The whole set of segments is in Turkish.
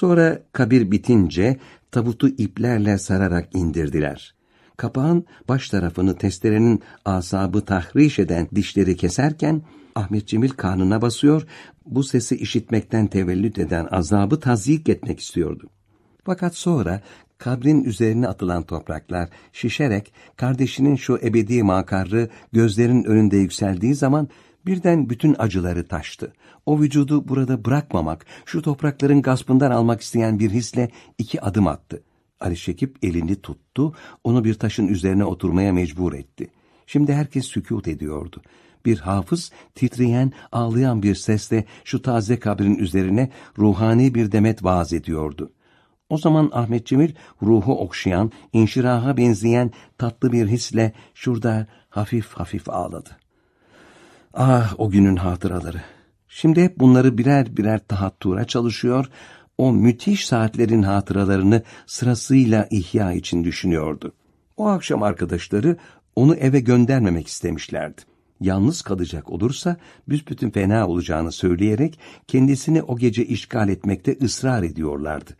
Sonra kabir bitince tabutu iplerle sararak indirdiler. Kapağın baş tarafını testerenin asabı tahriş eden dişleri keserken Ahmet Cemil karnına basıyor, bu sesi işitmekten tevellüt eden azabı tazyik etmek istiyordu. Fakat sonra kabrin üzerine atılan topraklar şişerek kardeşinin şu ebedi makarrı gözlerin önünde yükseldiği zaman birden bütün acıları taştı. O vücudu burada bırakmamak, şu toprakların gaspından almak isteyen bir hisle iki adım attı. Ali Şekip elini tuttu, onu bir taşın üzerine oturmaya mecbur etti. Şimdi herkes sükut ediyordu. Bir hafız titreyen, ağlayan bir sesle şu taze kabrin üzerine ruhani bir demet vaaz ediyordu. O zaman Ahmet Cemil ruhu okşayan, inşiraha benzeyen tatlı bir hisle şurada hafif hafif ağladı. Ah o günün hatıraları. Şimdi hep bunları birer birer tahattura çalışıyor, o müthiş saatlerin hatıralarını sırasıyla ihya için düşünüyordu. O akşam arkadaşları onu eve göndermemek istemişlerdi. Yalnız kalacak olursa büsbütün fena olacağını söyleyerek kendisini o gece işgal etmekte ısrar ediyorlardı.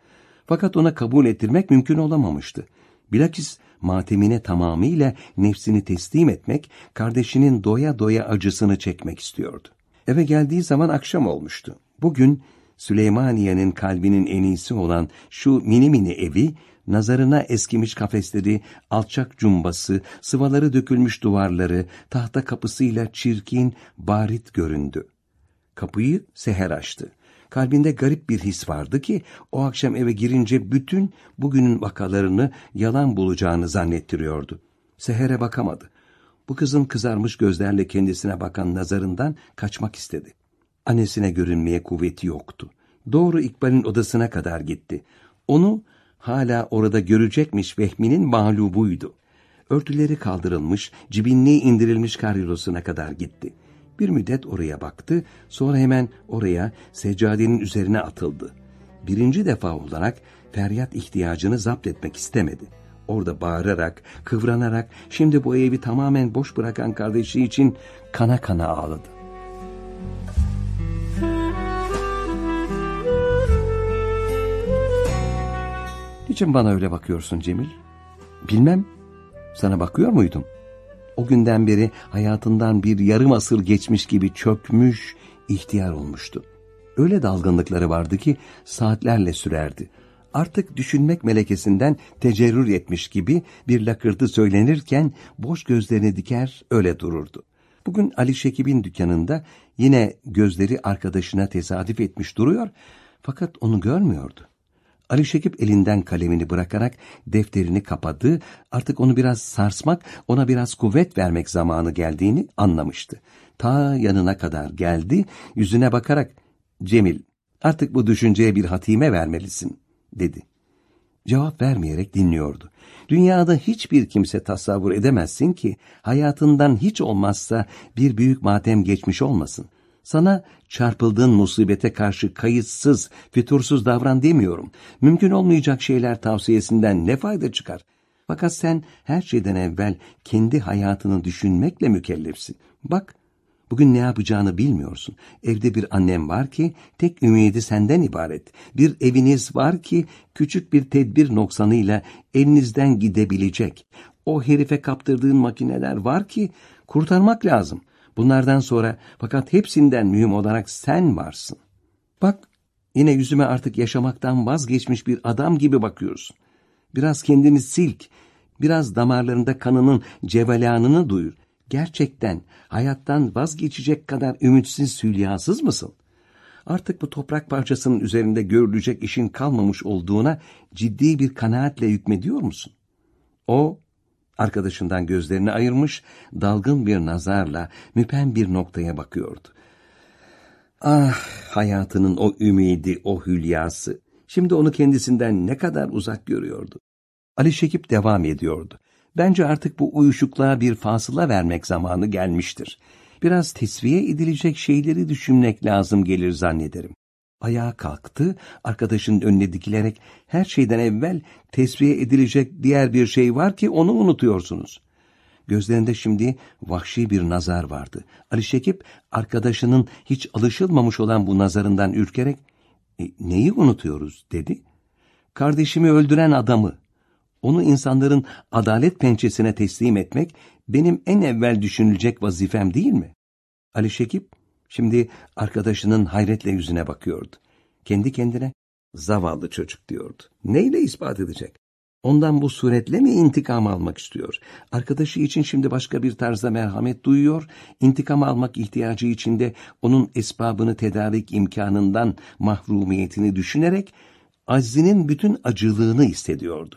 Fakat ona kabul ettirmek mümkün olamamıştı. Bilakis matemine tamamıyla nefsini teslim etmek, kardeşinin doya doya acısını çekmek istiyordu. Eve geldiği zaman akşam olmuştu. Bugün Süleymaniye'nin kalbinin en iyisi olan şu mini mini evi, nazarına eskimiş kafesleri, alçak cumbası, sıvaları dökülmüş duvarları, tahta kapısıyla çirkin, barit göründü. Kapıyı seher açtı. Kalbinde garip bir his vardı ki o akşam eve girince bütün bugünün vakalarını yalan bulacağını zannettiriyordu. Seher'e bakamadı. Bu kızın kızarmış gözlerle kendisine bakan nazarından kaçmak istedi. Annesine görünmeye kuvveti yoktu. Doğru İkbal'in odasına kadar gitti. Onu hala orada görecekmiş vehminin mağlubuydu. Örtüleri kaldırılmış, cibinliği indirilmiş karyolosuna kadar gitti. Bir müddet oraya baktı, sonra hemen oraya seccadenin üzerine atıldı. Birinci defa olarak feryat ihtiyacını zapt etmek istemedi. Orada bağırarak, kıvranarak, şimdi bu evi tamamen boş bırakan kardeşi için kana kana ağladı. Niçin bana öyle bakıyorsun Cemil? Bilmem. Sana bakıyor muydum? O günden beri hayatından bir yarım asır geçmiş gibi çökmüş, ihtiyar olmuştu. Öyle dalgınlıkları vardı ki saatlerle sürerdi. Artık düşünmek melekesinden tecerrür etmiş gibi bir lakırdı söylenirken boş gözlerini diker öyle dururdu. Bugün Ali Şekib'in dükkanında yine gözleri arkadaşına tesadüf etmiş duruyor fakat onu görmüyordu. Ali Şekip elinden kalemini bırakarak defterini kapadı, artık onu biraz sarsmak, ona biraz kuvvet vermek zamanı geldiğini anlamıştı. Ta yanına kadar geldi, yüzüne bakarak, Cemil, artık bu düşünceye bir hatime vermelisin, dedi. Cevap vermeyerek dinliyordu. Dünyada hiçbir kimse tasavvur edemezsin ki hayatından hiç olmazsa bir büyük matem geçmiş olmasın. Sana çarpıldığın musibete karşı kayıtsız, fütursuz davran demiyorum. Mümkün olmayacak şeyler tavsiyesinden ne fayda çıkar? Fakat sen her şeyden evvel kendi hayatını düşünmekle mükellefsin. Bak, bugün ne yapacağını bilmiyorsun. Evde bir annem var ki tek ümidi senden ibaret. Bir eviniz var ki küçük bir tedbir noksanıyla elinizden gidebilecek. O herife kaptırdığın makineler var ki kurtarmak lazım. Bunlardan sonra fakat hepsinden mühim olarak sen varsın. Bak yine yüzüme artık yaşamaktan vazgeçmiş bir adam gibi bakıyorsun. Biraz kendini silk, biraz damarlarında kanının cevelanını duyur. Gerçekten hayattan vazgeçecek kadar ümitsiz hülyasız mısın? Artık bu toprak parçasının üzerinde görülecek işin kalmamış olduğuna ciddi bir kanaatle hükmediyor musun? O Arkadaşından gözlerini ayırmış, dalgın bir nazarla müpen bir noktaya bakıyordu. Ah, hayatının o ümidi, o hülyası. Şimdi onu kendisinden ne kadar uzak görüyordu. Ali Şekip devam ediyordu. Bence artık bu uyuşukluğa bir fasıla vermek zamanı gelmiştir. Biraz tesviye edilecek şeyleri düşünmek lazım gelir zannederim. Ayağa kalktı, arkadaşının önüne dikilerek her şeyden evvel tesviye edilecek diğer bir şey var ki onu unutuyorsunuz. Gözlerinde şimdi vahşi bir nazar vardı. Ali Şekip arkadaşının hiç alışılmamış olan bu nazarından ürkerek E, neyi unutuyoruz dedi. Kardeşimi öldüren adamı. Onu insanların adalet pençesine teslim etmek benim en evvel düşünülecek vazifem değil mi? Ali Şekip şimdi arkadaşının hayretle yüzüne bakıyordu. Kendi kendine zavallı çocuk diyordu. Neyle ispat edecek? Ondan bu suretle mi intikam almak istiyor? Arkadaşı için şimdi başka bir tarzda merhamet duyuyor, intikam almak ihtiyacı içinde onun esbabını tedarik imkanından mahrumiyetini düşünerek Azzi'nin bütün acılığını hissediyordu.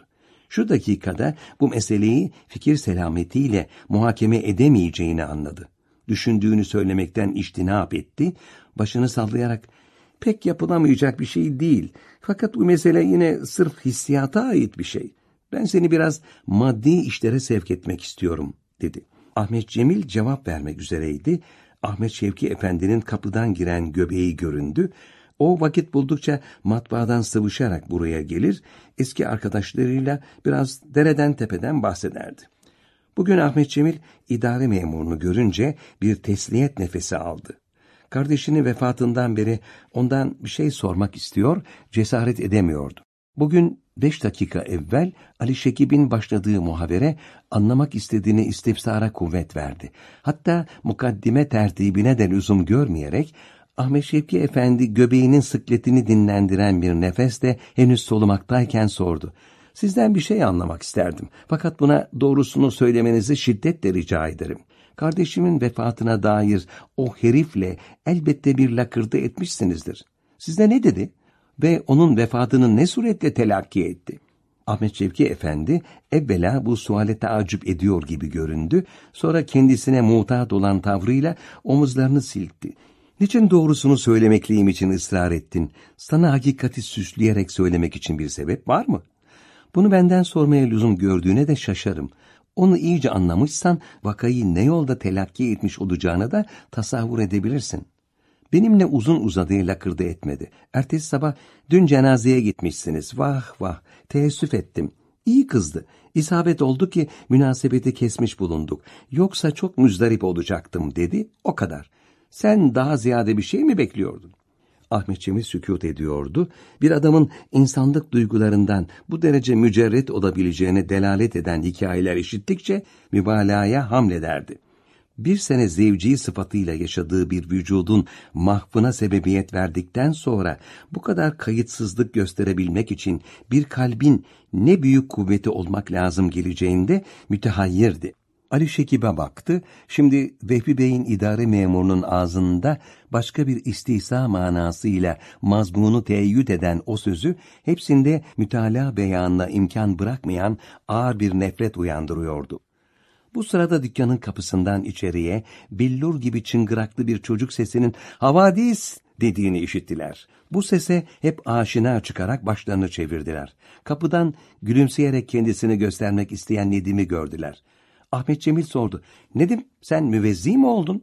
Şu dakikada bu meseleyi fikir selametiyle muhakeme edemeyeceğini anladı. Düşündüğünü söylemekten iştinap etti, başını sallayarak pek yapılamayacak bir şey değil. Fakat bu mesele yine sırf hissiyata ait bir şey. Ben seni biraz maddi işlere sevk etmek istiyorum, dedi. Ahmet Cemil cevap vermek üzereydi. Ahmet Şevki Efendi'nin kapıdan giren göbeği göründü. O vakit buldukça matbaadan sıvışarak buraya gelir, eski arkadaşlarıyla biraz dereden tepeden bahsederdi. Bugün Ahmet Cemil idare memurunu görünce bir tesliyet nefesi aldı. Kardeşinin vefatından beri ondan bir şey sormak istiyor, cesaret edemiyordu. Bugün beş dakika evvel Ali Şekib'in başladığı muhabere anlamak istediğini istifsara kuvvet verdi. Hatta mukaddime tertibine de lüzum görmeyerek Ahmet Şevki Efendi göbeğinin sıkletini dinlendiren bir nefesle henüz solumaktayken sordu. Sizden bir şey anlamak isterdim. Fakat buna doğrusunu söylemenizi şiddetle rica ederim. Kardeşimin vefatına dair o herifle elbette bir lakırdı etmişsinizdir. Size ne dedi? Ve onun vefatını ne suretle telakki etti? Ahmet Şevki Efendi evvela bu suale taaccüp ediyor gibi göründü, sonra kendisine muhtaç olan tavrıyla omuzlarını silkti. Niçin doğrusunu söylemekliyim için ısrar ettin? Sana hakikati süsleyerek söylemek için bir sebep var mı? Bunu benden sormaya lüzum gördüğüne de şaşarım. Onu iyice anlamışsan vakayı ne yolda telakki etmiş olacağını da tasavvur edebilirsin. Benimle uzun uzadığı lakırdı etmedi. Ertesi sabah dün cenazeye gitmişsiniz. Vah vah teessüf ettim. İyi kızdı. İsabet oldu ki münasebeti kesmiş bulunduk. Yoksa çok müzdarip olacaktım dedi. O kadar. Sen daha ziyade bir şey mi bekliyordun? Ahmet Cemil sükut ediyordu. Bir adamın insanlık duygularından bu derece mücerret olabileceğine delalet eden hikayeler işittikçe mübalağaya hamlederdi. Bir sene zevci sıfatıyla yaşadığı bir vücudun mahvına sebebiyet verdikten sonra bu kadar kayıtsızlık gösterebilmek için bir kalbin ne büyük kuvveti olmak lazım geleceğinde mütehayyirdi. Ali Şekib'e baktı. Şimdi Vehbi Bey'in idare memurunun ağzında başka bir istihsa manasıyla mazmunu teyyüt eden o sözü hepsinde mütalaa beyanına imkan bırakmayan ağır bir nefret uyandırıyordu. Bu sırada dükkanın kapısından içeriye billur gibi çıngıraklı bir çocuk sesinin havadis dediğini işittiler. Bu sese hep aşina çıkarak başlarını çevirdiler. Kapıdan gülümseyerek kendisini göstermek isteyen Nedim'i gördüler. Ahmet Cemil sordu. Nedim sen müvezzi mi oldun?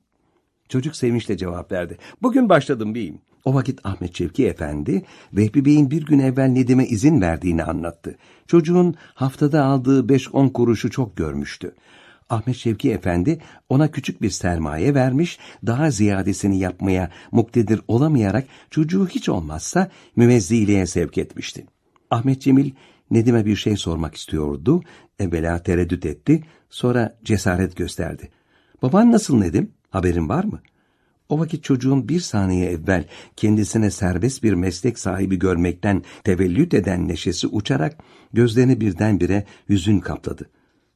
Çocuk sevinçle cevap verdi. Bugün başladım beyim. O vakit Ahmet Çevki Efendi, Vehbi Bey'in bir gün evvel Nedim'e izin verdiğini anlattı. Çocuğun haftada aldığı beş on kuruşu çok görmüştü. Ahmet Şevki Efendi ona küçük bir sermaye vermiş, daha ziyadesini yapmaya muktedir olamayarak çocuğu hiç olmazsa müvezziliğe sevk etmişti. Ahmet Cemil Nedim'e bir şey sormak istiyordu, evvela tereddüt etti, sonra cesaret gösterdi. Baban nasıl Nedim, haberin var mı? O vakit çocuğun bir saniye evvel kendisine serbest bir meslek sahibi görmekten tevellüt eden neşesi uçarak gözlerini birdenbire hüzün kapladı.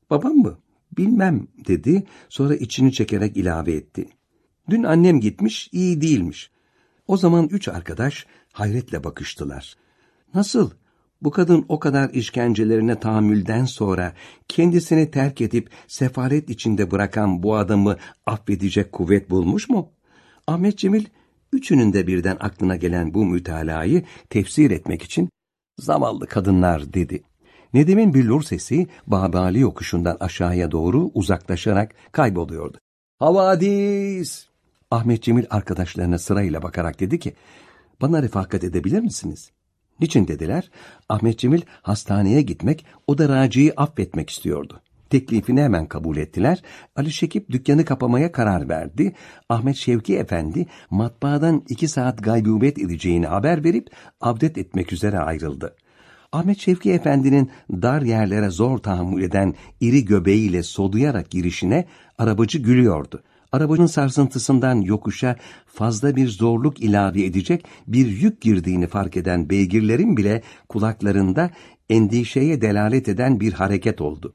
Babam mı? Bilmem dedi, sonra içini çekerek ilave etti. Dün annem gitmiş, iyi değilmiş. O zaman üç arkadaş hayretle bakıştılar. Nasıl? Bu kadın o kadar işkencelerine tahammülden sonra kendisini terk edip sefaret içinde bırakan bu adamı affedecek kuvvet bulmuş mu? Ahmet Cemil, üçünün de birden aklına gelen bu mütalayı tefsir etmek için zavallı kadınlar dedi. Nedim'in billur sesi Babali yokuşundan aşağıya doğru uzaklaşarak kayboluyordu. Havadis! Ahmet Cemil arkadaşlarına sırayla bakarak dedi ki, bana refakat edebilir misiniz? Niçin dediler? Ahmet Cemil hastaneye gitmek, o da Raci'yi affetmek istiyordu. Teklifini hemen kabul ettiler. Ali Şekip dükkanı kapamaya karar verdi. Ahmet Şevki Efendi matbaadan iki saat gaybubet edeceğini haber verip abdet etmek üzere ayrıldı. Ahmet Şevki Efendi'nin dar yerlere zor tahammül eden iri göbeğiyle soduyarak girişine arabacı gülüyordu. Arabacının sarsıntısından yokuşa fazla bir zorluk ilave edecek bir yük girdiğini fark eden beygirlerin bile kulaklarında endişeye delalet eden bir hareket oldu.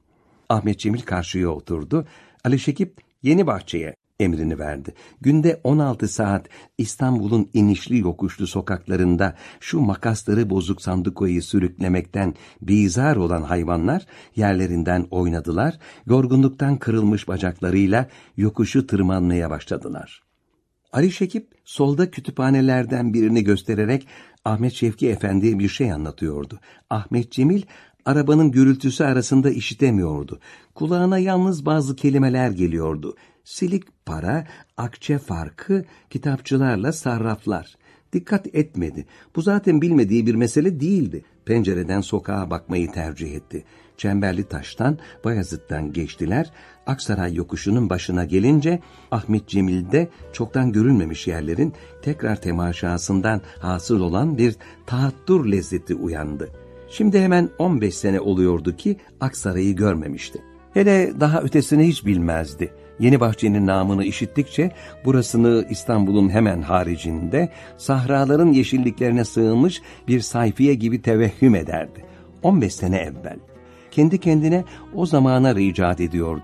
Ahmet Cemil karşıya oturdu. Ali Şekip yeni bahçeye emrini verdi. Günde 16 saat İstanbul'un inişli yokuşlu sokaklarında şu makasları bozuk sandukoyu sürüklemekten bizar olan hayvanlar yerlerinden oynadılar, yorgunluktan kırılmış bacaklarıyla yokuşu tırmanmaya başladılar. Ali Şekip solda kütüphanelerden birini göstererek Ahmet Şevki Efendi'ye bir şey anlatıyordu. Ahmet Cemil arabanın gürültüsü arasında işitemiyordu. Kulağına yalnız bazı kelimeler geliyordu. Silik para, akçe farkı, kitapçılarla sarraflar. Dikkat etmedi. Bu zaten bilmediği bir mesele değildi. Pencereden sokağa bakmayı tercih etti. Çemberli taştan Bayazıt'tan geçtiler. Aksaray yokuşunun başına gelince Ahmet Cemil'de çoktan görülmemiş yerlerin tekrar temaşasından hasıl olan bir tahattur lezzeti uyandı. Şimdi hemen 15 sene oluyordu ki Aksaray'ı görmemişti. Hele daha ötesini hiç bilmezdi. Yeni Bahçe'nin namını işittikçe burasını İstanbul'un hemen haricinde sahraların yeşilliklerine sığınmış bir sayfiye gibi tevehhüm ederdi. 15 sene evvel. Kendi kendine o zamana ricat ediyordu.